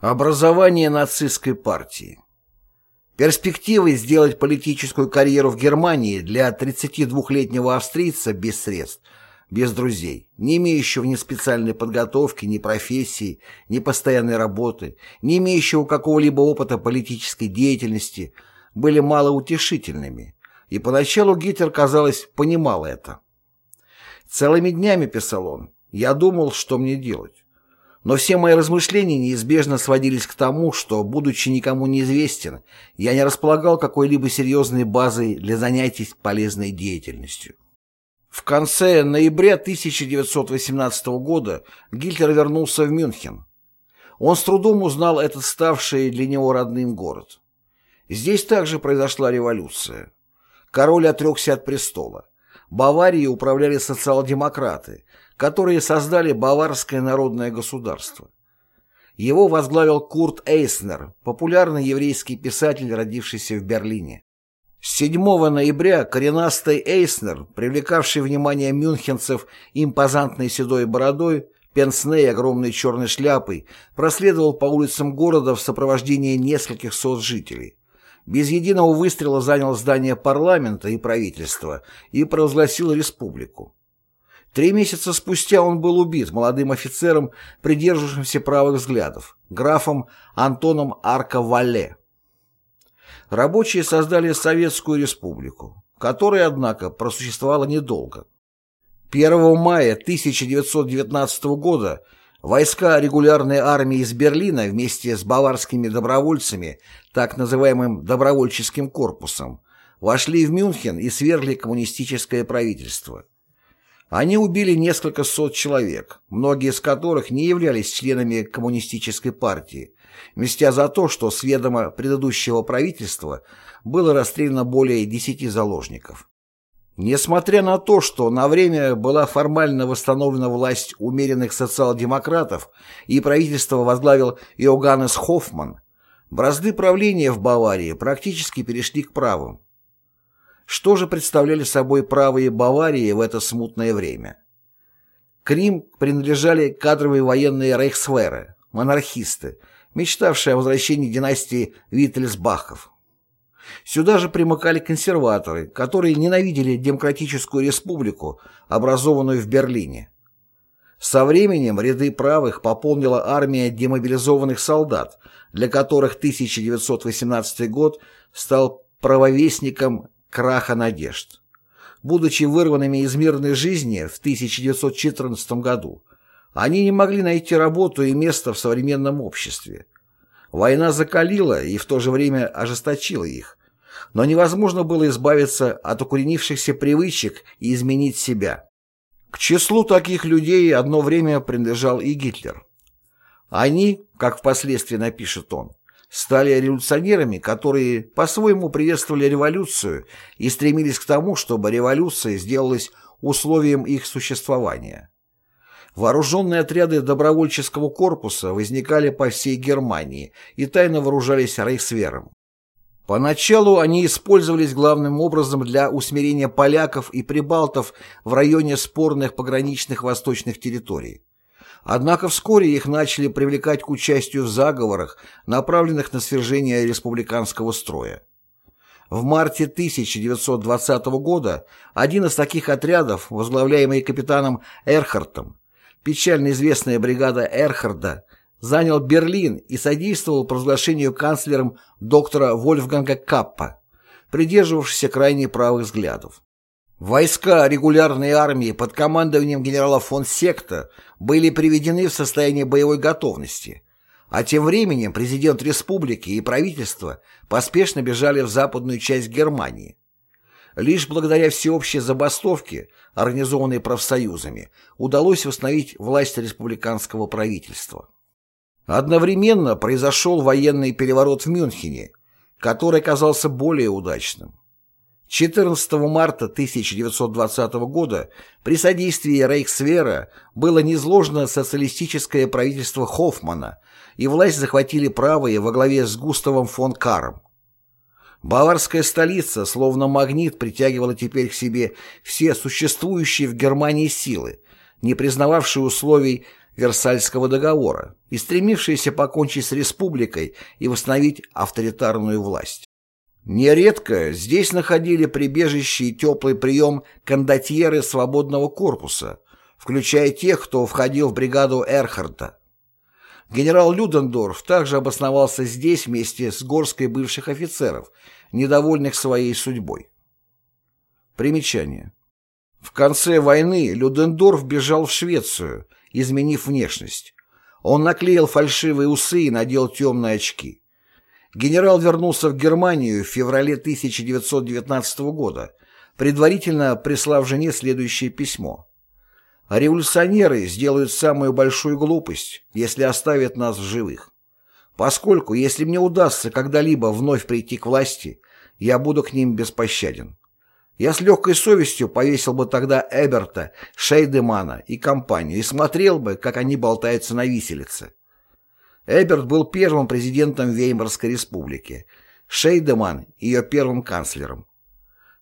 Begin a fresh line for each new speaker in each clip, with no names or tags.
Образование нацистской партии Перспективы сделать политическую карьеру в Германии для 32-летнего австрийца без средств, без друзей, не имеющего ни специальной подготовки, ни профессии, ни постоянной работы, не имеющего какого-либо опыта политической деятельности, были малоутешительными, и поначалу Гитлер, казалось, понимал это. «Целыми днями, — писал он, — я думал, что мне делать. Но все мои размышления неизбежно сводились к тому, что, будучи никому неизвестен, я не располагал какой-либо серьезной базой для занятий полезной деятельностью. В конце ноября 1918 года Гитлер вернулся в Мюнхен. Он с трудом узнал этот ставший для него родным город. Здесь также произошла революция. Король отрекся от престола. Баварией управляли социал-демократы, которые создали Баварское народное государство. Его возглавил Курт Эйснер, популярный еврейский писатель, родившийся в Берлине. С 7 ноября коренастый Эйснер, привлекавший внимание мюнхенцев импозантной седой бородой, пенсне и огромной черной шляпой, проследовал по улицам города в сопровождении нескольких сот жителей. Без единого выстрела занял здание парламента и правительства и провозгласил республику. Три месяца спустя он был убит молодым офицером, придерживавшимся правых взглядов, графом Антоном Арко-Валле. Рабочие создали Советскую Республику, которая, однако, просуществовала недолго. 1 мая 1919 года войска регулярной армии из Берлина вместе с баварскими добровольцами, так называемым добровольческим корпусом, вошли в Мюнхен и свергли коммунистическое правительство. Они убили несколько сот человек, многие из которых не являлись членами коммунистической партии, мстя за то, что с ведома предыдущего правительства было расстреляно более десяти заложников. Несмотря на то, что на время была формально восстановлена власть умеренных социал-демократов и правительство возглавил Иоганнес Хоффман, бразды правления в Баварии практически перешли к правым. Что же представляли собой правые Баварии в это смутное время? Крим принадлежали кадровые военные рейхсверы, монархисты, мечтавшие о возвращении династии Виттельсбахов. Сюда же примыкали консерваторы, которые ненавидели демократическую республику, образованную в Берлине. Со временем ряды правых пополнила армия демобилизованных солдат, для которых 1918 год стал правовестником краха надежд. Будучи вырванными из мирной жизни в 1914 году, они не могли найти работу и место в современном обществе. Война закалила и в то же время ожесточила их, но невозможно было избавиться от укоренившихся привычек и изменить себя. К числу таких людей одно время принадлежал и Гитлер. Они, как впоследствии напишет он, стали революционерами, которые по-своему приветствовали революцию и стремились к тому, чтобы революция сделалась условием их существования. Вооруженные отряды добровольческого корпуса возникали по всей Германии и тайно вооружались рейхсвером. Поначалу они использовались главным образом для усмирения поляков и прибалтов в районе спорных пограничных восточных территорий. Однако вскоре их начали привлекать к участию в заговорах, направленных на свержение республиканского строя. В марте 1920 года один из таких отрядов, возглавляемый капитаном Эрхартом, печально известная бригада Эрхарда, занял Берлин и содействовал провозглашению канцлером доктора Вольфганга Каппа, придерживавшегося крайне правых взглядов. Войска регулярной армии под командованием генерала фон Секта были приведены в состояние боевой готовности, а тем временем президент республики и правительство поспешно бежали в западную часть Германии. Лишь благодаря всеобщей забастовке, организованной профсоюзами, удалось восстановить власть республиканского правительства. Одновременно произошел военный переворот в Мюнхене, который оказался более удачным. 14 марта 1920 года при содействии Рейхсвера было низложено социалистическое правительство Хоффмана, и власть захватили правые во главе с Густавом фон Каром. Баварская столица, словно магнит, притягивала теперь к себе все существующие в Германии силы, не признававшие условий Версальского договора и стремившиеся покончить с республикой и восстановить авторитарную власть. Нередко здесь находили прибежище и теплый прием кондотьеры свободного корпуса, включая тех, кто входил в бригаду Эрхарта. Генерал Людендорф также обосновался здесь вместе с горской бывших офицеров, недовольных своей судьбой. Примечание. В конце войны Людендорф бежал в Швецию, изменив внешность. Он наклеил фальшивые усы и надел темные очки. Генерал вернулся в Германию в феврале 1919 года, предварительно прислав жене следующее письмо. «Революционеры сделают самую большую глупость, если оставят нас в живых. Поскольку, если мне удастся когда-либо вновь прийти к власти, я буду к ним беспощаден. Я с легкой совестью повесил бы тогда Эберта, Шейдемана и компанию и смотрел бы, как они болтаются на виселице. Эберт был первым президентом Веймарской республики, Шейдеман — ее первым канцлером.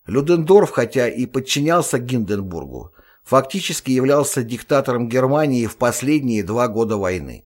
Людендорф, хотя и подчинялся Гинденбургу, фактически являлся диктатором Германии в последние два года войны.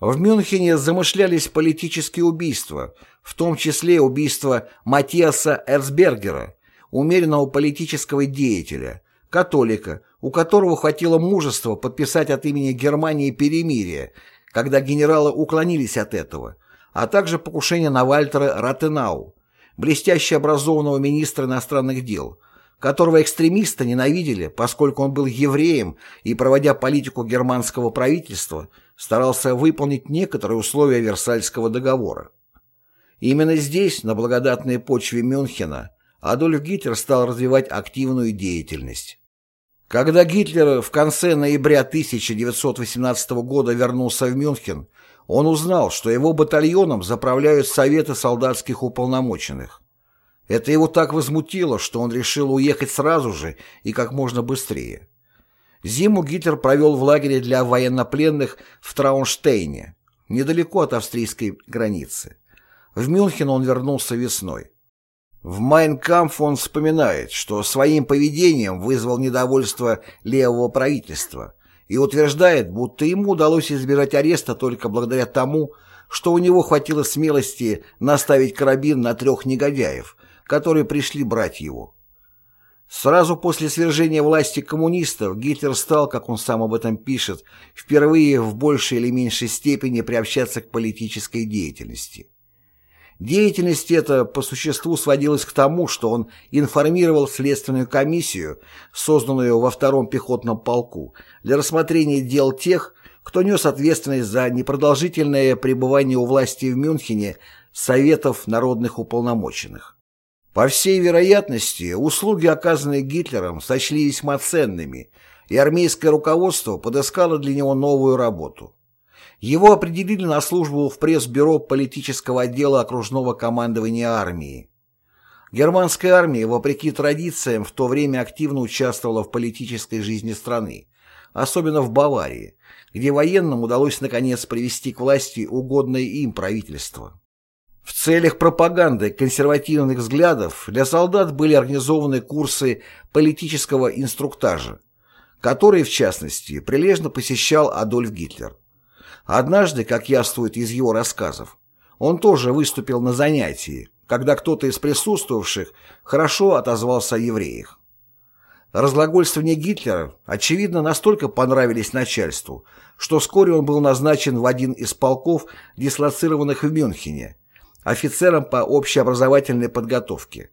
В Мюнхене замышлялись политические убийства, в том числе убийство Матиаса Эрцбергера, умеренного политического деятеля, католика, у которого хватило мужества подписать от имени Германии перемирие, когда генералы уклонились от этого, а также покушение на Вальтера Ратенау, блестяще образованного министра иностранных дел, которого экстремисты ненавидели, поскольку он был евреем и, проводя политику германского правительства, старался выполнить некоторые условия Версальского договора. Именно здесь, на благодатной почве Мюнхена, Адольф Гитлер стал развивать активную деятельность. Когда Гитлер в конце ноября 1918 года вернулся в Мюнхен, он узнал, что его батальоном заправляют Советы солдатских уполномоченных. Это его так возмутило, что он решил уехать сразу же и как можно быстрее. Зиму Гитлер провел в лагере для военнопленных в Траунштейне, недалеко от австрийской границы. В Мюнхен он вернулся весной. В Майнкамф он вспоминает, что своим поведением вызвал недовольство левого правительства и утверждает, будто ему удалось избежать ареста только благодаря тому, что у него хватило смелости наставить карабин на трех негодяев, которые пришли брать его. Сразу после свержения власти коммунистов Гитлер стал, как он сам об этом пишет, впервые в большей или меньшей степени приобщаться к политической деятельности. Деятельность эта по существу сводилась к тому, что он информировал следственную комиссию, созданную во втором пехотном полку, для рассмотрения дел тех, кто нес ответственность за непродолжительное пребывание у власти в Мюнхене Советов народных уполномоченных. По всей вероятности, услуги, оказанные Гитлером, сочли весьма ценными, и армейское руководство подыскало для него новую работу. Его определили на службу в пресс-бюро политического отдела окружного командования армии. Германская армия, вопреки традициям, в то время активно участвовала в политической жизни страны, особенно в Баварии, где военным удалось наконец привести к власти угодное им правительство. В целях пропаганды консервативных взглядов для солдат были организованы курсы политического инструктажа, которые, в частности, прилежно посещал Адольф Гитлер. Однажды, как яствует из его рассказов, он тоже выступил на занятии, когда кто-то из присутствовавших хорошо отозвался о евреях. Разглагольствования Гитлера, очевидно, настолько понравились начальству, что вскоре он был назначен в один из полков, дислоцированных в Мюнхене, офицером по общеобразовательной подготовке.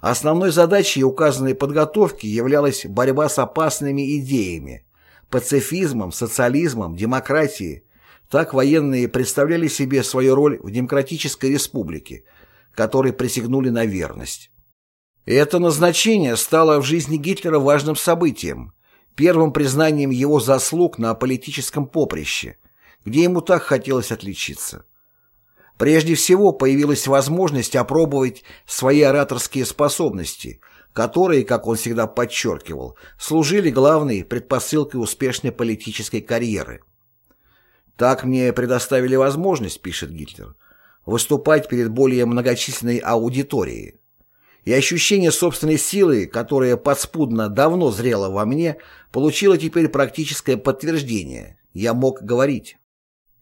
Основной задачей указанной подготовки являлась борьба с опасными идеями, пацифизмом, социализмом, демократией, так военные представляли себе свою роль в демократической республике, которой присягнули на верность. Это назначение стало в жизни Гитлера важным событием, первым признанием его заслуг на политическом поприще, где ему так хотелось отличиться. Прежде всего появилась возможность опробовать свои ораторские способности, которые, как он всегда подчеркивал, служили главной предпосылкой успешной политической карьеры. Так мне предоставили возможность, пишет Гитлер, выступать перед более многочисленной аудиторией. И ощущение собственной силы, которое подспудно давно зрело во мне, получило теперь практическое подтверждение, Я мог говорить.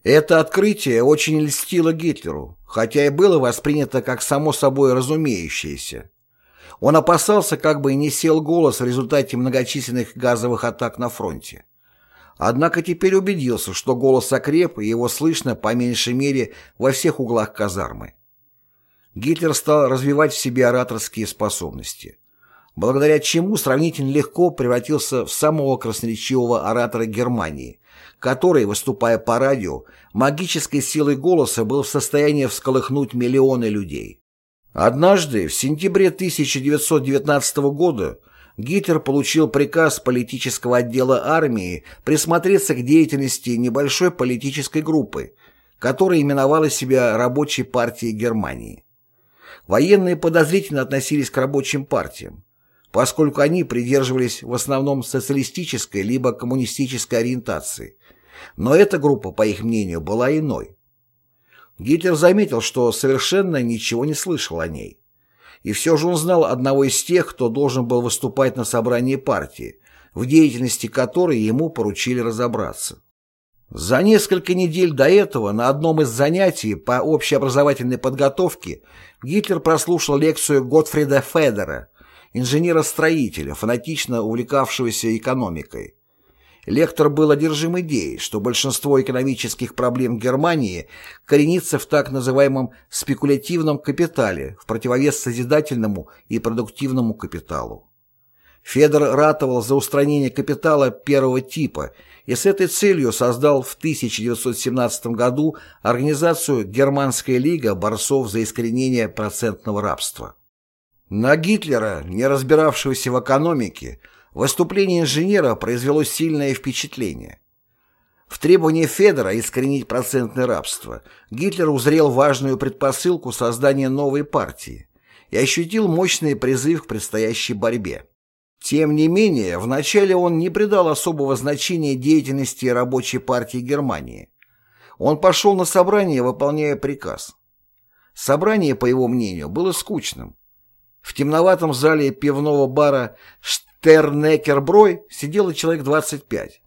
Это открытие очень льстило Гитлеру, хотя и было воспринято как само собой разумеющееся. Он опасался, как бы не сел голос в результате многочисленных газовых атак на фронте. Однако теперь убедился, что голос окреп, и его слышно, по меньшей мере, во всех углах казармы. Гитлер стал развивать в себе ораторские способности, благодаря чему сравнительно легко превратился в самого красноречивого оратора Германии, который, выступая по радио, магической силой голоса был в состоянии всколыхнуть миллионы людей. Однажды, в сентябре 1919 года, Гитлер получил приказ политического отдела армии присмотреться к деятельности небольшой политической группы, которая именовала себя Рабочей партией Германии. Военные подозрительно относились к рабочим партиям, поскольку они придерживались в основном социалистической либо коммунистической ориентации, но эта группа, по их мнению, была иной. Гитлер заметил, что совершенно ничего не слышал о ней. И все же он знал одного из тех, кто должен был выступать на собрании партии, в деятельности которой ему поручили разобраться. За несколько недель до этого на одном из занятий по общеобразовательной подготовке Гитлер прослушал лекцию Готфрида Федера, инженера-строителя, фанатично увлекавшегося экономикой. Лектор был одержим идеей, что большинство экономических проблем Германии коренится в так называемом спекулятивном капитале в противовес созидательному и продуктивному капиталу. Федор ратовал за устранение капитала первого типа и с этой целью создал в 1917 году организацию «Германская лига борцов за искоренение процентного рабства». На Гитлера, не разбиравшегося в экономике, Выступление инженера произвело сильное впечатление. В требовании Федора искоренить процентное рабство Гитлер узрел важную предпосылку создания новой партии и ощутил мощный призыв к предстоящей борьбе. Тем не менее, вначале он не придал особого значения деятельности рабочей партии Германии. Он пошел на собрание, выполняя приказ. Собрание, по его мнению, было скучным. В темноватом зале пивного бара Тернекерброй сидело человек 25.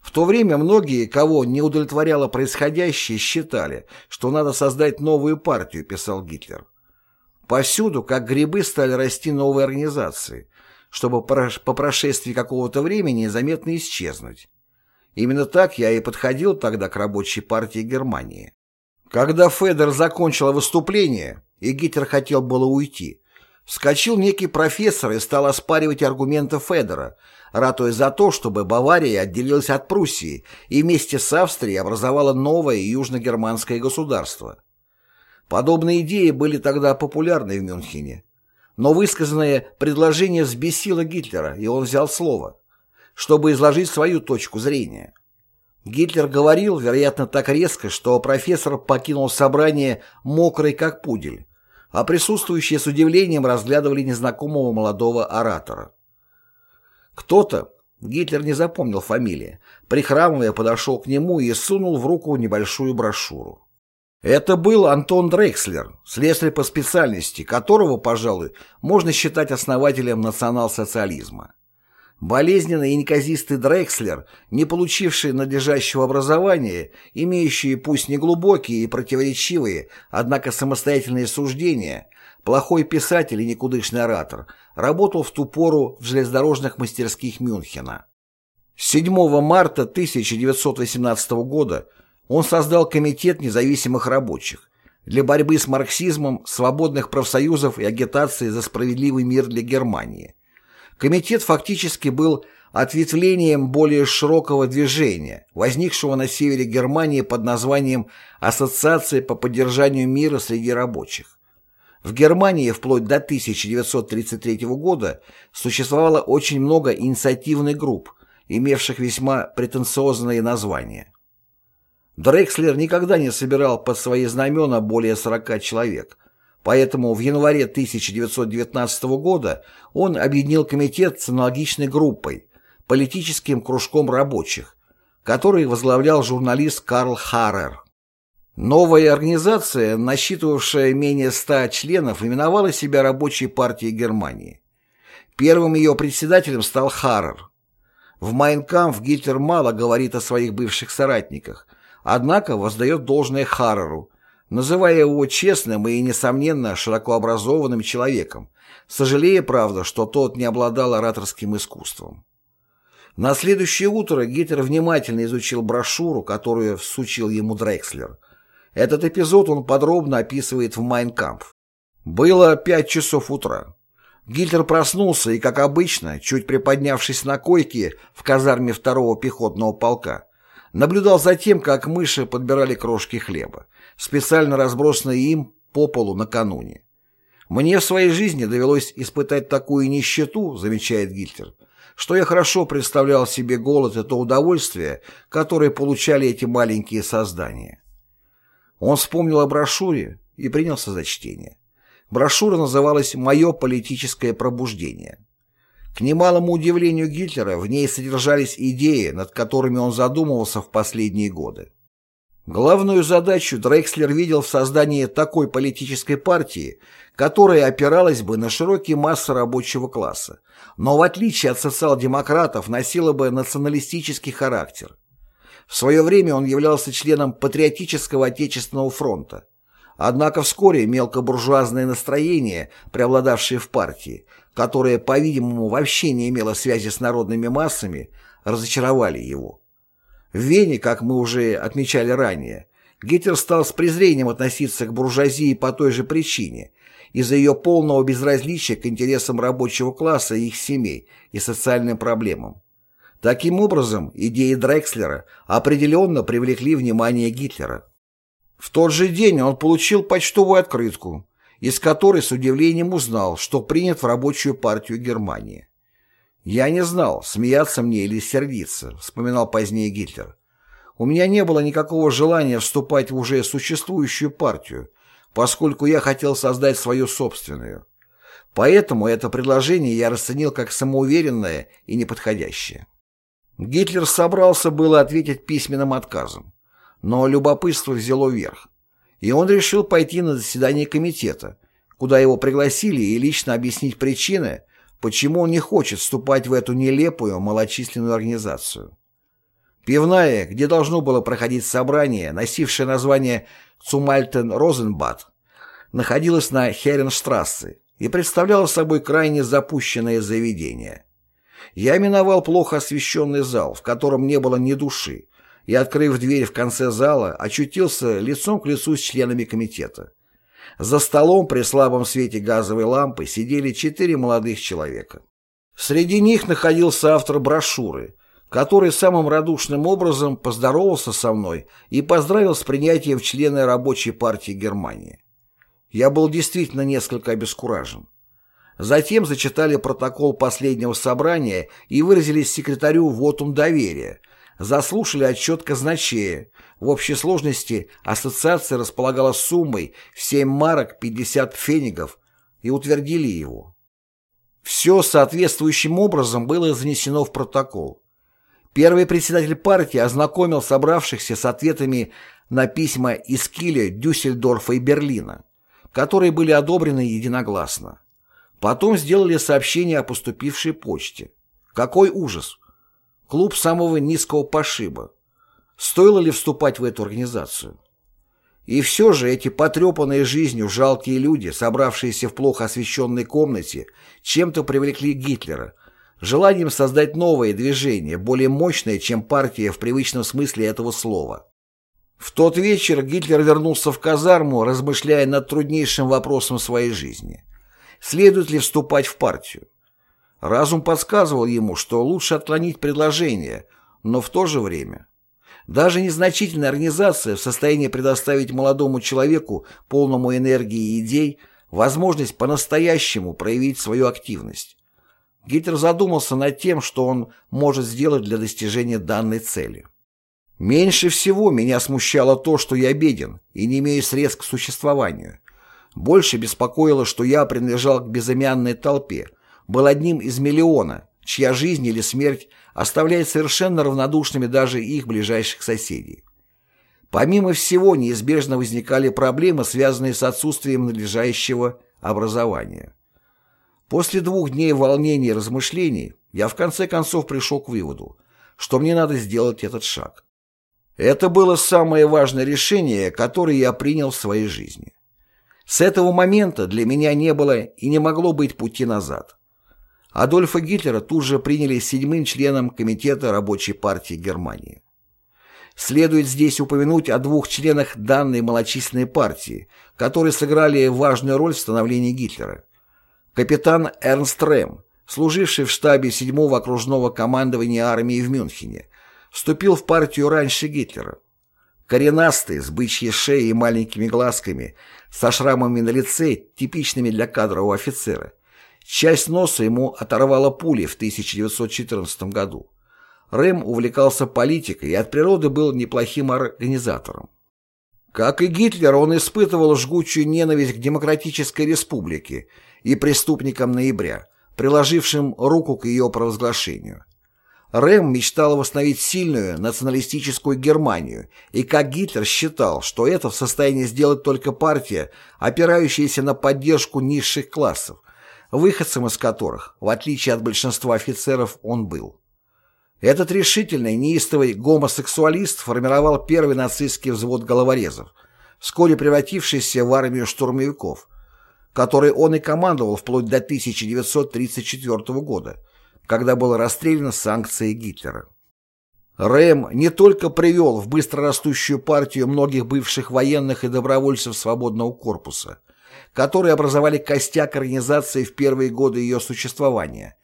В то время многие, кого не удовлетворяло происходящее, считали, что надо создать новую партию, писал Гитлер. Повсюду, как грибы, стали расти новые организации, чтобы по прошествии какого-то времени заметно исчезнуть. Именно так я и подходил тогда к рабочей партии Германии. Когда Федер закончил выступление, и Гитлер хотел было уйти, Вскочил некий профессор и стал оспаривать аргументы Федора, ратуя за то, чтобы Бавария отделилась от Пруссии и вместе с Австрией образовала новое южногерманское государство. Подобные идеи были тогда популярны в Мюнхене. Но высказанное предложение взбесило Гитлера, и он взял слово, чтобы изложить свою точку зрения. Гитлер говорил, вероятно, так резко, что профессор покинул собрание мокрый как пудель, а присутствующие с удивлением разглядывали незнакомого молодого оратора. Кто-то, Гитлер не запомнил фамилии, прихрамывая подошел к нему и сунул в руку небольшую брошюру. Это был Антон Дрекслер, слесарь по специальности, которого, пожалуй, можно считать основателем национал-социализма. Болезненный и неказистый Дрекслер, не получивший надлежащего образования, имеющий пусть не глубокие и противоречивые, однако самостоятельные суждения, плохой писатель и никудышный оратор, работал в ту пору в железнодорожных мастерских Мюнхена. 7 марта 1918 года он создал Комитет независимых рабочих для борьбы с марксизмом, свободных профсоюзов и агитации за справедливый мир для Германии – Комитет фактически был ответвлением более широкого движения, возникшего на севере Германии под названием «Ассоциация по поддержанию мира среди рабочих». В Германии вплоть до 1933 года существовало очень много инициативных групп, имевших весьма претенциозные названия. Дрекслер никогда не собирал под свои знамена более 40 человек, Поэтому в январе 1919 года он объединил комитет с аналогичной группой, политическим кружком рабочих, который возглавлял журналист Карл Харрер. Новая организация, насчитывавшая менее ста членов, именовала себя Рабочей партией Германии. Первым ее председателем стал Харрер. В «Майнкампф» Гитлер мало говорит о своих бывших соратниках, однако воздает должное Харреру, называя его честным и, несомненно, широко образованным человеком, сожалея, правда, что тот не обладал ораторским искусством. На следующее утро Гитлер внимательно изучил брошюру, которую всучил ему Дрекслер. Этот эпизод он подробно описывает в «Майнкампф». Было пять часов утра. Гитлер проснулся и, как обычно, чуть приподнявшись на койке в казарме второго пехотного полка, наблюдал за тем, как мыши подбирали крошки хлеба, специально разбросанные им по полу накануне. «Мне в своей жизни довелось испытать такую нищету», замечает Гитлер, что я хорошо представлял себе голод и то удовольствие, которое получали эти маленькие создания. Он вспомнил о брошюре и принялся за чтение. Брошюра называлась «Мое политическое пробуждение». К немалому удивлению Гитлера в ней содержались идеи, над которыми он задумывался в последние годы. Главную задачу Дрекслер видел в создании такой политической партии, которая опиралась бы на широкие массы рабочего класса, но в отличие от социал-демократов носила бы националистический характер. В свое время он являлся членом Патриотического Отечественного фронта, Однако вскоре мелкобуржуазное настроение, преобладавшее в партии, которое, по-видимому, вообще не имело связи с народными массами, разочаровали его. В Вене, как мы уже отмечали ранее, Гитлер стал с презрением относиться к буржуазии по той же причине, из-за ее полного безразличия к интересам рабочего класса и их семей и социальным проблемам. Таким образом, идеи Дрекслера определенно привлекли внимание Гитлера. В тот же день он получил почтовую открытку, из которой с удивлением узнал, что принят в рабочую партию Германии. «Я не знал, смеяться мне или сердиться», — вспоминал позднее Гитлер. «У меня не было никакого желания вступать в уже существующую партию, поскольку я хотел создать свою собственную. Поэтому это предложение я расценил как самоуверенное и неподходящее». Гитлер собрался было ответить письменным отказом но любопытство взяло верх, и он решил пойти на заседание комитета, куда его пригласили и лично объяснить причины, почему он не хочет вступать в эту нелепую малочисленную организацию. Пивная, где должно было проходить собрание, носившее название Цумальтен Розенбад, находилась на Херенштрассе и представляла собой крайне запущенное заведение. Я миновал плохо освещенный зал, в котором не было ни души, и, открыв дверь в конце зала, очутился лицом к лицу с членами комитета. За столом при слабом свете газовой лампы сидели четыре молодых человека. Среди них находился автор брошюры, который самым радушным образом поздоровался со мной и поздравил с принятием в члены рабочей партии Германии. Я был действительно несколько обескуражен. Затем зачитали протокол последнего собрания и выразили секретарю вотум доверия, заслушали отчет казначея. В общей сложности ассоциация располагала суммой в 7 марок 50 фенигов и утвердили его. Все соответствующим образом было занесено в протокол. Первый председатель партии ознакомил собравшихся с ответами на письма из Киля, Дюссельдорфа и Берлина, которые были одобрены единогласно. Потом сделали сообщение о поступившей почте. Какой ужас! Клуб самого низкого пошиба. Стоило ли вступать в эту организацию? И все же эти потрепанные жизнью жалкие люди, собравшиеся в плохо освещенной комнате, чем-то привлекли Гитлера, желанием создать новое движение, более мощное, чем партия в привычном смысле этого слова. В тот вечер Гитлер вернулся в казарму, размышляя над труднейшим вопросом своей жизни. Следует ли вступать в партию? Разум подсказывал ему, что лучше отклонить предложение, но в то же время. Даже незначительная организация в состоянии предоставить молодому человеку, полному энергии и идей, возможность по-настоящему проявить свою активность. Гитлер задумался над тем, что он может сделать для достижения данной цели. Меньше всего меня смущало то, что я беден и не имею средств к существованию. Больше беспокоило, что я принадлежал к безымянной толпе, был одним из миллиона, чья жизнь или смерть оставляет совершенно равнодушными даже их ближайших соседей. Помимо всего, неизбежно возникали проблемы, связанные с отсутствием надлежащего образования. После двух дней волнений и размышлений я в конце концов пришел к выводу, что мне надо сделать этот шаг. Это было самое важное решение, которое я принял в своей жизни. С этого момента для меня не было и не могло быть пути назад. Адольфа Гитлера тут же приняли седьмым членом Комитета Рабочей партии Германии. Следует здесь упомянуть о двух членах данной малочисленной партии, которые сыграли важную роль в становлении Гитлера. Капитан Эрнст Рэм, служивший в штабе 7-го окружного командования армии в Мюнхене, вступил в партию раньше Гитлера. Коренастый, с бычьей шеей и маленькими глазками, со шрамами на лице, типичными для кадрового офицера. Часть носа ему оторвала пули в 1914 году. Рэм увлекался политикой и от природы был неплохим организатором. Как и Гитлер, он испытывал жгучую ненависть к Демократической Республике и преступникам ноября, приложившим руку к ее провозглашению. Рэм мечтал восстановить сильную националистическую Германию, и как Гитлер считал, что это в состоянии сделать только партия, опирающаяся на поддержку низших классов, выходцем из которых, в отличие от большинства офицеров, он был. Этот решительный, неистовый гомосексуалист формировал первый нацистский взвод головорезов, вскоре превратившийся в армию штурмовиков, которой он и командовал вплоть до 1934 года, когда было расстреляно санкции Гитлера. Рэм не только привел в быстрорастущую партию многих бывших военных и добровольцев свободного корпуса, которые образовали костяк организации в первые годы ее существования,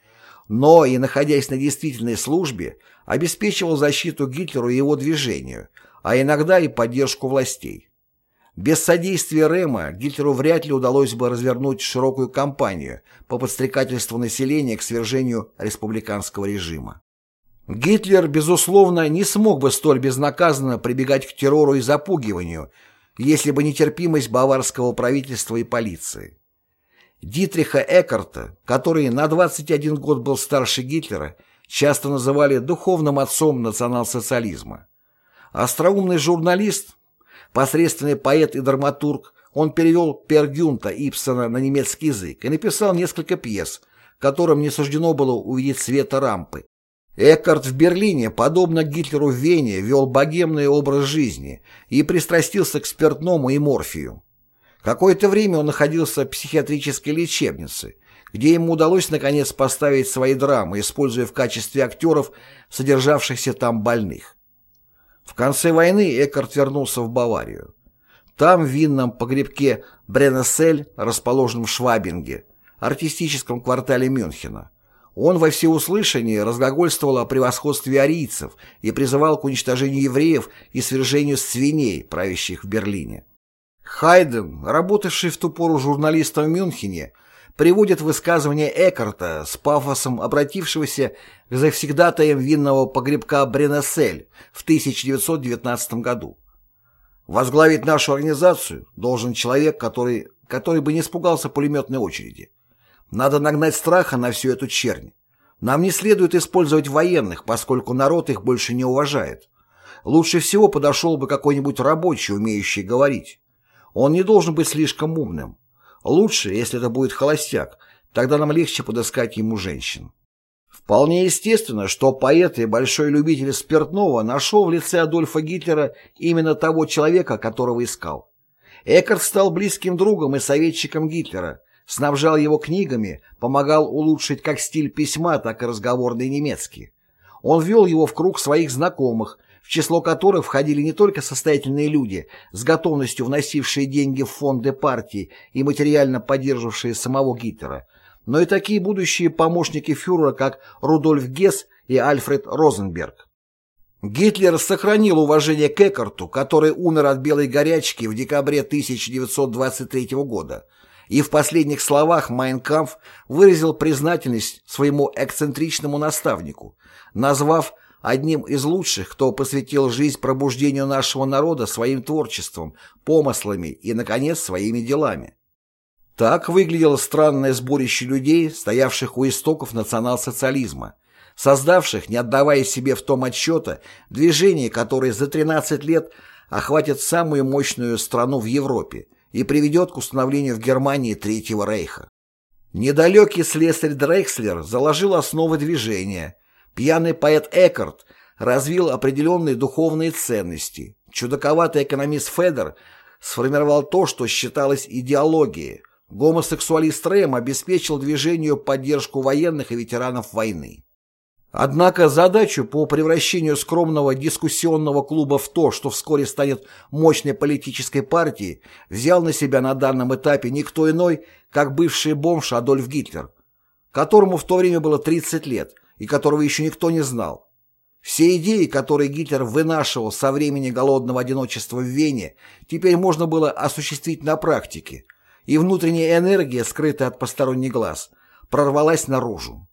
но и, находясь на действительной службе, обеспечивал защиту Гитлеру и его движению, а иногда и поддержку властей. Без содействия Рэма Гитлеру вряд ли удалось бы развернуть широкую кампанию по подстрекательству населения к свержению республиканского режима. Гитлер, безусловно, не смог бы столь безнаказанно прибегать к террору и запугиванию, если бы не терпимость баварского правительства и полиции. Дитриха Эккарта, который на 21 год был старше Гитлера, часто называли духовным отцом национал-социализма. Остроумный журналист, посредственный поэт и драматург, он перевел Пергюнта Ипсона на немецкий язык и написал несколько пьес, которым не суждено было увидеть света рампы. Эккарт в Берлине, подобно Гитлеру в Вене, вел богемный образ жизни и пристрастился к спиртному и морфию. Какое-то время он находился в психиатрической лечебнице, где ему удалось наконец поставить свои драмы, используя в качестве актеров содержавшихся там больных. В конце войны Эккарт вернулся в Баварию. Там, в винном погребке Бренессель, расположенном в Швабинге, артистическом квартале Мюнхена, он во всеуслышание разглагольствовал о превосходстве арийцев и призывал к уничтожению евреев и свержению свиней, правящих в Берлине. Хайден, работавший в ту пору журналистом в Мюнхене, приводит высказывание Эккарта с пафосом обратившегося к завсегдатаям винного погребка Бренессель в 1919 году. Возглавить нашу организацию должен человек, который, который бы не испугался пулеметной очереди. Надо нагнать страха на всю эту чернь. Нам не следует использовать военных, поскольку народ их больше не уважает. Лучше всего подошел бы какой-нибудь рабочий, умеющий говорить. Он не должен быть слишком умным. Лучше, если это будет холостяк, тогда нам легче подыскать ему женщин. Вполне естественно, что поэт и большой любитель спиртного нашел в лице Адольфа Гитлера именно того человека, которого искал. Эккарт стал близким другом и советчиком Гитлера, снабжал его книгами, помогал улучшить как стиль письма, так и разговорный немецкий. Он ввел его в круг своих знакомых, в число которых входили не только состоятельные люди, с готовностью вносившие деньги в фонды партии и материально поддерживавшие самого Гитлера, но и такие будущие помощники фюрера, как Рудольф Гесс и Альфред Розенберг. Гитлер сохранил уважение к Эккарту, который умер от белой горячки в декабре 1923 года, и в последних словах Майнкамф выразил признательность своему эксцентричному наставнику, назвав одним из лучших, кто посвятил жизнь пробуждению нашего народа своим творчеством, помыслами и, наконец, своими делами. Так выглядело странное сборище людей, стоявших у истоков национал-социализма, создавших, не отдавая себе в том отчета, движение, которое за 13 лет охватит самую мощную страну в Европе и приведет к установлению в Германии Третьего Рейха. Недалекий слесарь Дрекслер заложил основы движения. Пьяный поэт Эккарт развил определенные духовные ценности. Чудаковатый экономист Федер сформировал то, что считалось идеологией. Гомосексуалист Рэм обеспечил движению поддержку военных и ветеранов войны. Однако задачу по превращению скромного дискуссионного клуба в то, что вскоре станет мощной политической партией, взял на себя на данном этапе никто иной, как бывший бомж Адольф Гитлер, которому в то время было 30 лет и которого еще никто не знал. Все идеи, которые Гитлер вынашивал со времени голодного одиночества в Вене, теперь можно было осуществить на практике, и внутренняя энергия, скрытая от посторонних глаз, прорвалась наружу.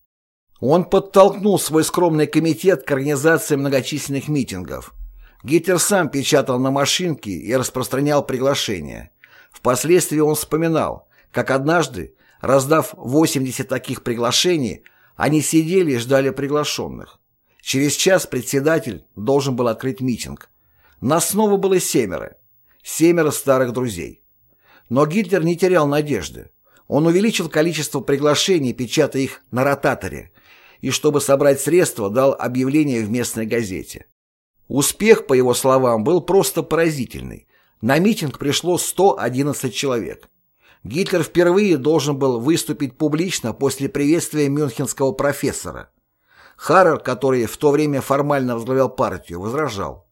Он подтолкнул свой скромный комитет к организации многочисленных митингов. Гитлер сам печатал на машинке и распространял приглашения. Впоследствии он вспоминал, как однажды, раздав 80 таких приглашений, они сидели и ждали приглашенных. Через час председатель должен был открыть митинг. Нас снова было семеро. Семеро старых друзей. Но Гитлер не терял надежды. Он увеличил количество приглашений, печатая их на ротаторе, и, чтобы собрать средства, дал объявление в местной газете. Успех, по его словам, был просто поразительный. На митинг пришло 111 человек. Гитлер впервые должен был выступить публично после приветствия мюнхенского профессора. Харрер, который в то время формально возглавлял партию, возражал.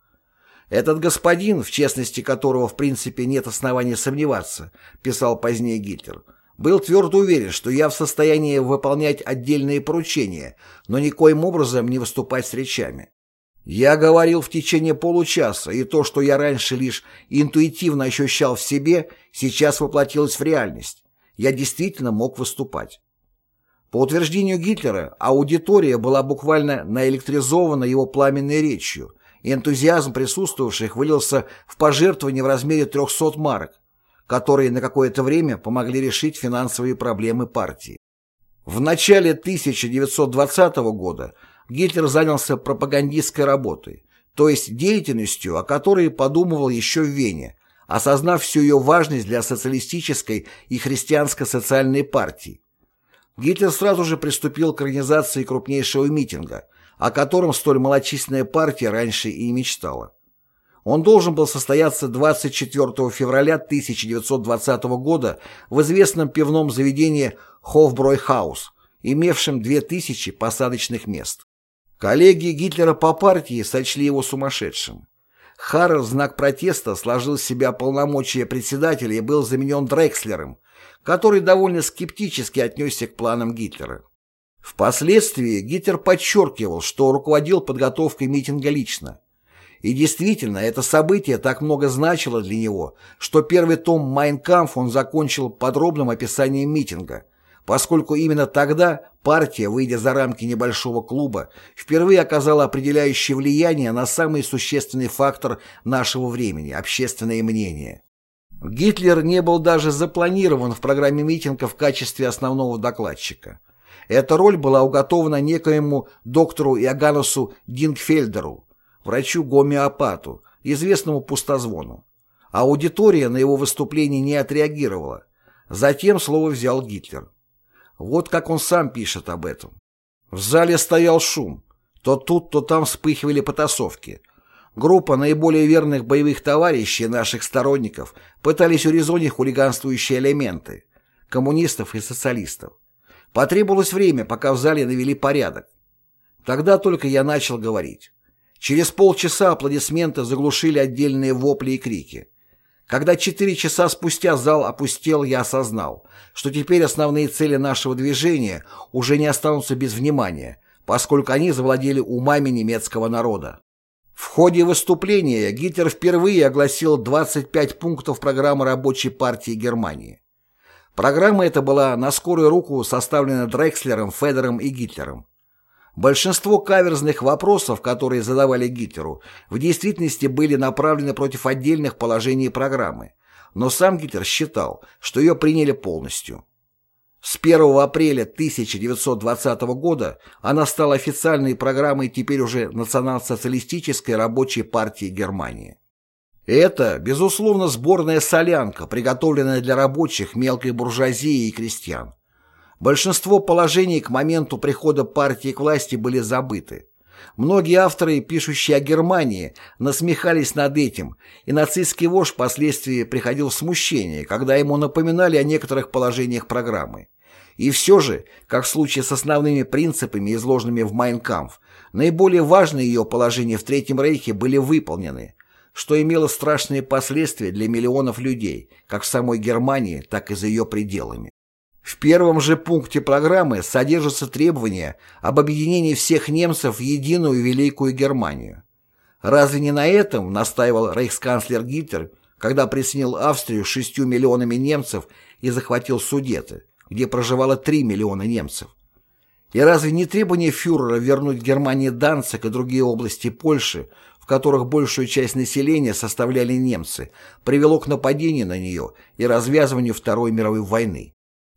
«Этот господин, в честности которого в принципе нет оснований сомневаться», писал позднее Гитлер, был твердо уверен, что я в состоянии выполнять отдельные поручения, но никоим образом не выступать с речами. Я говорил в течение получаса, и то, что я раньше лишь интуитивно ощущал в себе, сейчас воплотилось в реальность. Я действительно мог выступать. По утверждению Гитлера, аудитория была буквально наэлектризована его пламенной речью, и энтузиазм присутствовавших вылился в пожертвование в размере 300 марок, которые на какое-то время помогли решить финансовые проблемы партии. В начале 1920 года Гитлер занялся пропагандистской работой, то есть деятельностью, о которой подумывал еще в Вене, осознав всю ее важность для социалистической и христианско-социальной партии. Гитлер сразу же приступил к организации крупнейшего митинга, о котором столь малочисленная партия раньше и мечтала. Он должен был состояться 24 февраля 1920 года в известном пивном заведении Хофбройхаус, имевшем 2000 посадочных мест. Коллеги Гитлера по партии сочли его сумасшедшим. Харрер в знак протеста сложил с себя полномочия председателя и был заменен Дрекслером, который довольно скептически отнесся к планам Гитлера. Впоследствии Гитлер подчеркивал, что руководил подготовкой митинга лично. И действительно, это событие так много значило для него, что первый том «Майнкамф» он закончил подробным описанием митинга, поскольку именно тогда партия, выйдя за рамки небольшого клуба, впервые оказала определяющее влияние на самый существенный фактор нашего времени – общественное мнение. Гитлер не был даже запланирован в программе митинга в качестве основного докладчика. Эта роль была уготована некоему доктору Иоганнесу Дингфельдеру, врачу-гомеопату, известному пустозвону. Аудитория на его выступление не отреагировала. Затем слово взял Гитлер. Вот как он сам пишет об этом. В зале стоял шум. То тут, то там вспыхивали потасовки. Группа наиболее верных боевых товарищей наших сторонников пытались урезонить хулиганствующие элементы – коммунистов и социалистов. Потребовалось время, пока в зале навели порядок. Тогда только я начал говорить. Через полчаса аплодисменты заглушили отдельные вопли и крики. Когда четыре часа спустя зал опустел, я осознал, что теперь основные цели нашего движения уже не останутся без внимания, поскольку они завладели умами немецкого народа. В ходе выступления Гитлер впервые огласил 25 пунктов программы рабочей партии Германии. Программа эта была на скорую руку составлена Дрекслером, Федером и Гитлером. Большинство каверзных вопросов, которые задавали Гитлеру, в действительности были направлены против отдельных положений программы, но сам Гитлер считал, что ее приняли полностью. С 1 апреля 1920 года она стала официальной программой теперь уже Национал-социалистической рабочей партии Германии. Это, безусловно, сборная солянка, приготовленная для рабочих, мелкой буржуазии и крестьян. Большинство положений к моменту прихода партии к власти были забыты. Многие авторы, пишущие о Германии, насмехались над этим, и нацистский вождь впоследствии приходил в смущение, когда ему напоминали о некоторых положениях программы. И все же, как в случае с основными принципами, изложенными в «Майнкампф», наиболее важные ее положения в Третьем Рейхе были выполнены, что имело страшные последствия для миллионов людей, как в самой Германии, так и за ее пределами. В первом же пункте программы содержатся требования об объединении всех немцев в единую Великую Германию. Разве не на этом настаивал рейхсканцлер Гитлер, когда присоединил Австрию шестью миллионами немцев и захватил Судеты, где проживало 3 миллиона немцев? И разве не требование фюрера вернуть Германии Данцик и другие области Польши, в которых большую часть населения составляли немцы, привело к нападению на нее и развязыванию Второй мировой войны?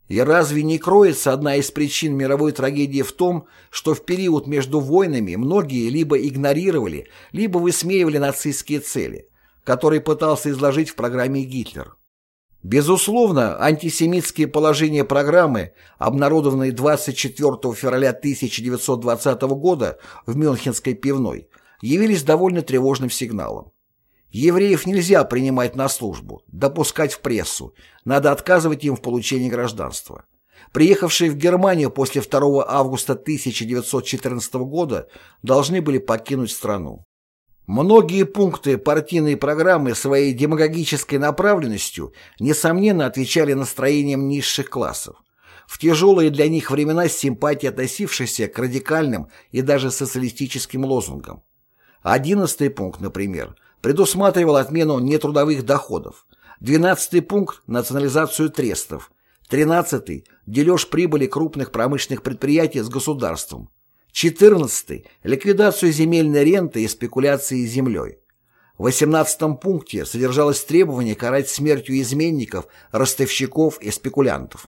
И разве не кроется одна из причин мировой трагедии в том, что в период между войнами многие либо игнорировали, либо высмеивали нацистские цели, которые пытался изложить в программе Гитлер? Безусловно, антисемитские положения программы, обнародованные 24 февраля 1920 года в Мюнхенской пивной, явились довольно тревожным сигналом. Евреев нельзя принимать на службу, допускать в прессу, надо отказывать им в получении гражданства. Приехавшие в Германию после 2 августа 1914 года должны были покинуть страну. Многие пункты партийной программы своей демагогической направленностью несомненно отвечали настроениям низших классов. В тяжелые для них времена симпатии относившихся к радикальным и даже социалистическим лозунгам. Одиннадцатый пункт, например, предусматривал отмену нетрудовых доходов. Двенадцатый пункт – национализацию трестов. Тринадцатый – дележ прибыли крупных промышленных предприятий с государством. Четырнадцатый – ликвидацию земельной ренты и спекуляции землей. В восемнадцатом пункте содержалось требование карать смертью изменников, ростовщиков и спекулянтов.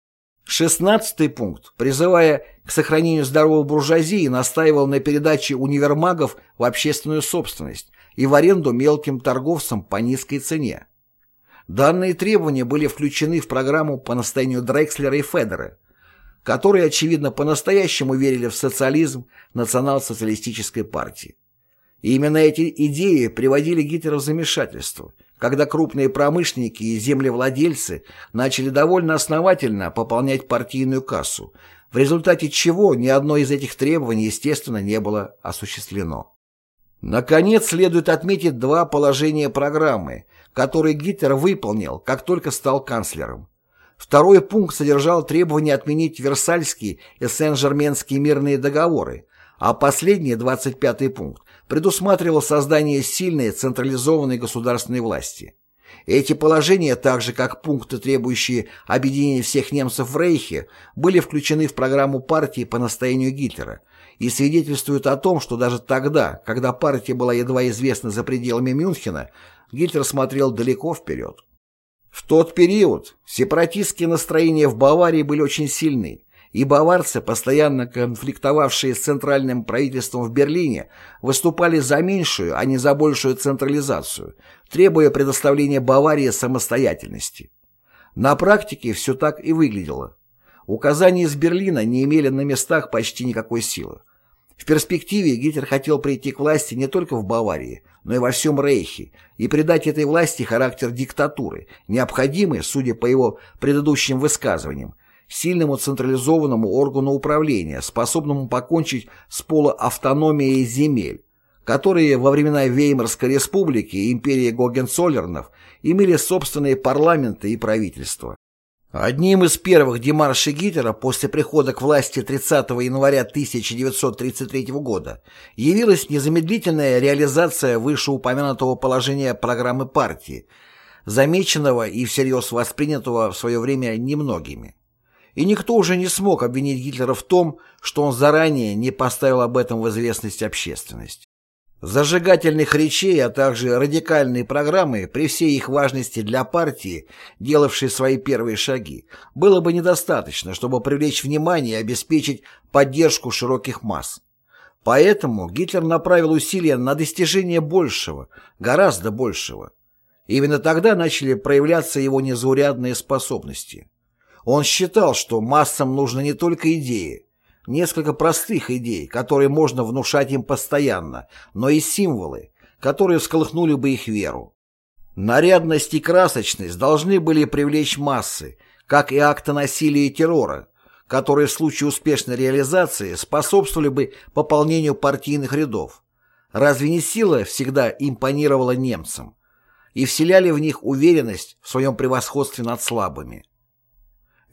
Шестнадцатый пункт, призывая к сохранению здоровой буржуазии, настаивал на передаче универмагов в общественную собственность, и в аренду мелким торговцам по низкой цене. Данные требования были включены в программу по настоянию Дрекслера и Федера, которые, очевидно, по-настоящему верили в социализм национал-социалистической партии. И именно эти идеи приводили Гитлера в замешательство, когда крупные промышленники и землевладельцы начали довольно основательно пополнять партийную кассу, в результате чего ни одно из этих требований, естественно, не было осуществлено. Наконец, следует отметить два положения программы, которые Гитлер выполнил, как только стал канцлером. Второй пункт содержал требование отменить Версальские и Сен-Жерменские мирные договоры, а последний, 25-й пункт, предусматривал создание сильной централизованной государственной власти. Эти положения, так же как пункты, требующие объединения всех немцев в Рейхе, были включены в программу партии по настоянию Гитлера – и свидетельствует о том, что даже тогда, когда партия была едва известна за пределами Мюнхена, Гитлер смотрел далеко вперед. В тот период сепаратистские настроения в Баварии были очень сильны, и баварцы, постоянно конфликтовавшие с центральным правительством в Берлине, выступали за меньшую, а не за большую централизацию, требуя предоставления Баварии самостоятельности. На практике все так и выглядело. Указания из Берлина не имели на местах почти никакой силы. В перспективе Гитлер хотел прийти к власти не только в Баварии, но и во всем Рейхе и придать этой власти характер диктатуры, необходимый, судя по его предыдущим высказываниям, сильному централизованному органу управления, способному покончить с полуавтономией земель, которые во времена Веймарской республики и империи Гогенцоллернов имели собственные парламенты и правительства. Одним из первых демаршей Гитлера после прихода к власти 30 января 1933 года явилась незамедлительная реализация вышеупомянутого положения программы партии, замеченного и всерьез воспринятого в свое время немногими. И никто уже не смог обвинить Гитлера в том, что он заранее не поставил об этом в известность общественность. Зажигательных речей, а также радикальной программы при всей их важности для партии, делавшей свои первые шаги, было бы недостаточно, чтобы привлечь внимание и обеспечить поддержку широких масс. Поэтому Гитлер направил усилия на достижение большего, гораздо большего. Именно тогда начали проявляться его незаурядные способности. Он считал, что массам нужны не только идеи, несколько простых идей, которые можно внушать им постоянно, но и символы, которые всколыхнули бы их веру. Нарядность и красочность должны были привлечь массы, как и акты насилия и террора, которые в случае успешной реализации способствовали бы пополнению партийных рядов. Разве не сила всегда импонировала немцам? И вселяли в них уверенность в своем превосходстве над слабыми.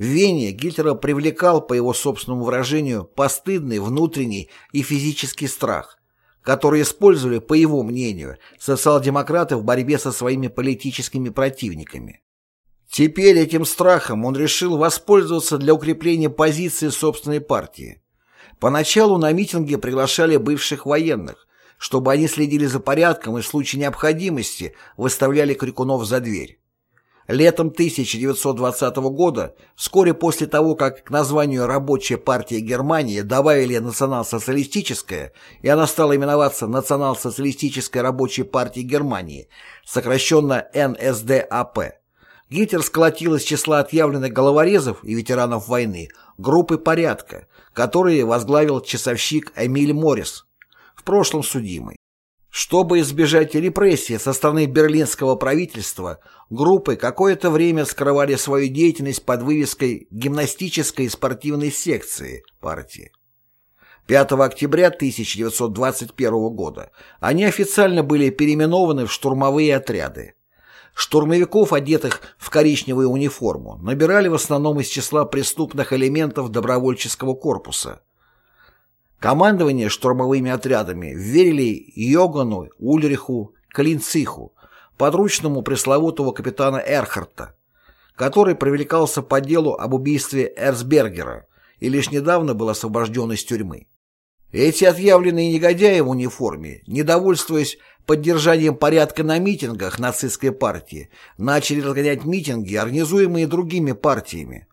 В Вене Гитлера привлекал, по его собственному выражению, постыдный внутренний и физический страх, который использовали, по его мнению, социал-демократы в борьбе со своими политическими противниками. Теперь этим страхом он решил воспользоваться для укрепления позиции собственной партии. Поначалу на митинги приглашали бывших военных, чтобы они следили за порядком и в случае необходимости выставляли крикунов за дверь. Летом 1920 года, вскоре после того, как к названию «Рабочая партия Германии» добавили «Национал-социалистическая», и она стала именоваться «Национал-социалистическая рабочая партия Германии», сокращенно НСДАП, Гитлер сколотил из числа отъявленных головорезов и ветеранов войны группы порядка, которые возглавил часовщик Эмиль Моррис, в прошлом судимый. Чтобы избежать репрессий со стороны берлинского правительства, группы какое-то время скрывали свою деятельность под вывеской гимнастической и спортивной секции партии. 5 октября 1921 года они официально были переименованы в штурмовые отряды. Штурмовиков, одетых в коричневую униформу, набирали в основном из числа преступных элементов добровольческого корпуса. Командование штурмовыми отрядами верили Йогану, Ульриху, Клинциху, подручному пресловутого капитана Эрхарта, который привлекался по делу об убийстве Эрсбергера и лишь недавно был освобожден из тюрьмы. Эти отъявленные негодяи в униформе, недовольствуясь поддержанием порядка на митингах нацистской партии, начали разгонять митинги, организуемые другими партиями.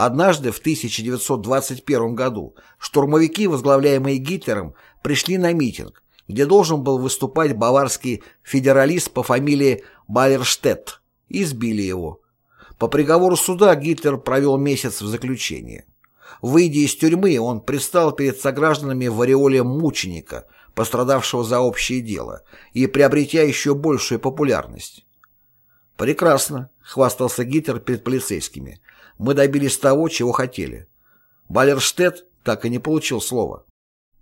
Однажды в 1921 году штурмовики, возглавляемые Гитлером, пришли на митинг, где должен был выступать баварский федералист по фамилии Балерштетт, и сбили его. По приговору суда Гитлер провел месяц в заключении. Выйдя из тюрьмы, он предстал перед согражданами в ореоле мученика, пострадавшего за общее дело, и приобретя еще большую популярность. «Прекрасно», — хвастался Гитлер перед полицейскими. «Мы добились того, чего хотели». Балерштедт так и не получил слова.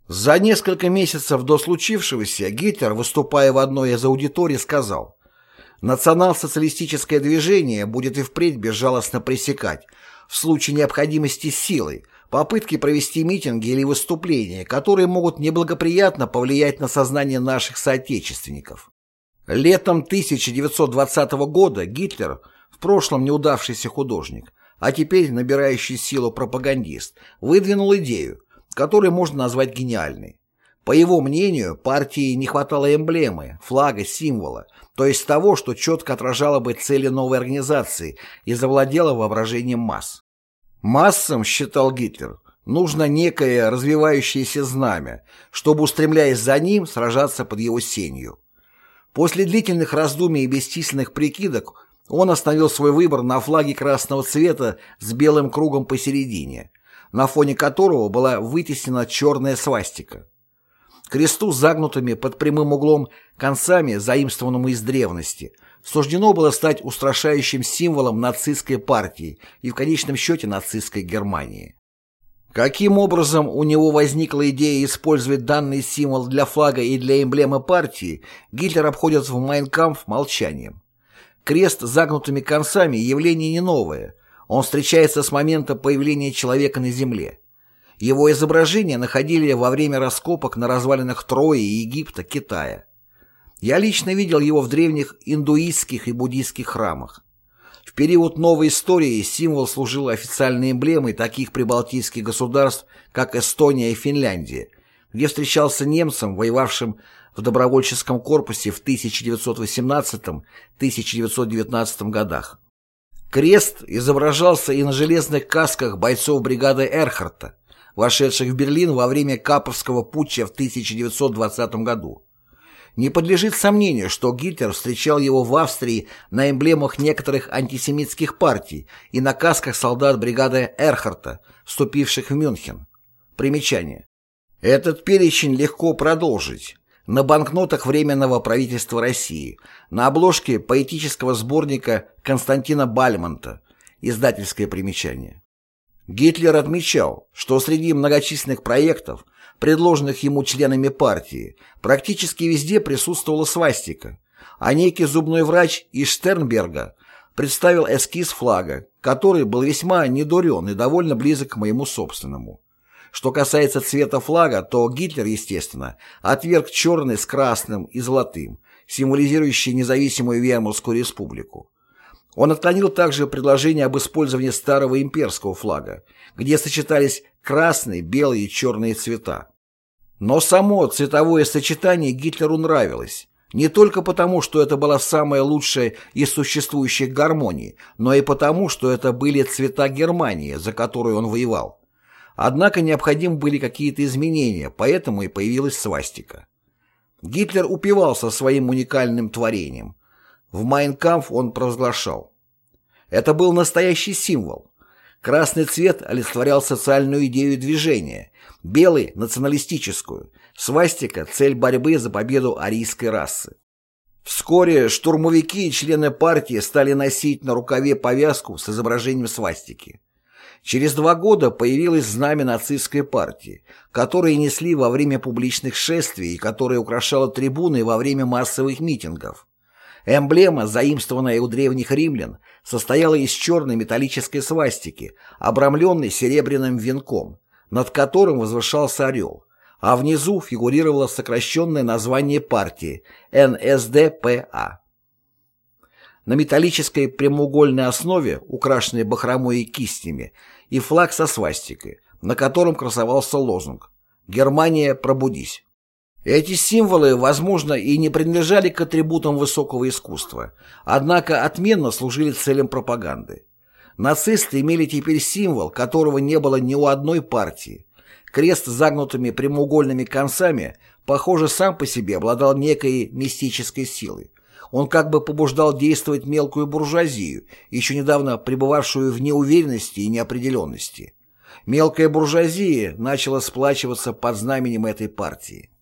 За несколько месяцев до случившегося Гитлер, выступая в одной из аудиторий, сказал «Национал-социалистическое движение будет и впредь безжалостно пресекать, в случае необходимости силой, попытки провести митинги или выступления, которые могут неблагоприятно повлиять на сознание наших соотечественников. Летом 1920 года Гитлер, в прошлом неудавшийся художник, а теперь набирающий силу пропагандист, выдвинул идею, которую можно назвать гениальной. По его мнению, партии не хватало эмблемы, флага, символа, то есть того, что четко отражало бы цели новой организации и завладело воображением масс. Массам, считал Гитлер, нужно некое развивающееся знамя, чтобы, устремляясь за ним, сражаться под его сенью. После длительных раздумий и бесчисленных прикидок он остановил свой выбор на флаге красного цвета с белым кругом посередине, на фоне которого была вытеснена черная свастика кресту с загнутыми под прямым углом концами, заимствованному из древности, суждено было стать устрашающим символом нацистской партии и в конечном счете нацистской Германии. Каким образом у него возникла идея использовать данный символ для флага и для эмблемы партии, Гитлер обходит в Майнкамф молчанием. Крест с загнутыми концами – явление не новое, он встречается с момента появления человека на Земле. Его изображения находили во время раскопок на развалинах Трои, Египта, Китая. Я лично видел его в древних индуистских и буддийских храмах. В период новой истории символ служил официальной эмблемой таких прибалтийских государств, как Эстония и Финляндия, где встречался немцам, воевавшим в добровольческом корпусе в 1918-1919 годах. Крест изображался и на железных касках бойцов бригады Эрхарта, вошедших в Берлин во время Каповского путча в 1920 году. Не подлежит сомнению, что Гитлер встречал его в Австрии на эмблемах некоторых антисемитских партий и на касках солдат бригады Эрхарта, вступивших в Мюнхен. Примечание. Этот перечень легко продолжить. На банкнотах Временного правительства России, на обложке поэтического сборника Константина Бальмонта, издательское примечание. Гитлер отмечал, что среди многочисленных проектов, предложенных ему членами партии, практически везде присутствовала свастика, а некий зубной врач из Штернберга представил эскиз флага, который был весьма недурен и довольно близок к моему собственному. Что касается цвета флага, то Гитлер, естественно, отверг черный с красным и золотым, символизирующий независимую Вермутскую республику. Он отклонил также предложение об использовании старого имперского флага, где сочетались красный, белый и черные цвета. Но само цветовое сочетание Гитлеру нравилось. Не только потому, что это была самая лучшая из существующих гармоний, но и потому, что это были цвета Германии, за которую он воевал. Однако необходимы были какие-то изменения, поэтому и появилась свастика. Гитлер упивался своим уникальным творением. В Майнкамф он провозглашал. Это был настоящий символ. Красный цвет олицетворял социальную идею движения, белый – националистическую, свастика – цель борьбы за победу арийской расы. Вскоре штурмовики и члены партии стали носить на рукаве повязку с изображением свастики. Через два года появилось знамя нацистской партии, которое несли во время публичных шествий и которое украшало трибуны во время массовых митингов. Эмблема, заимствованная у древних римлян, состояла из черной металлической свастики, обрамленной серебряным венком, над которым возвышался орел, а внизу фигурировало сокращенное название партии НСДПА. На металлической прямоугольной основе, украшенной бахромой и кистями, и флаг со свастикой, на котором красовался лозунг «Германия, пробудись». Эти символы, возможно, и не принадлежали к атрибутам высокого искусства, однако отменно служили целям пропаганды. Нацисты имели теперь символ, которого не было ни у одной партии. Крест с загнутыми прямоугольными концами, похоже, сам по себе обладал некой мистической силой. Он как бы побуждал действовать мелкую буржуазию, еще недавно пребывавшую в неуверенности и неопределенности. Мелкая буржуазия начала сплачиваться под знаменем этой партии.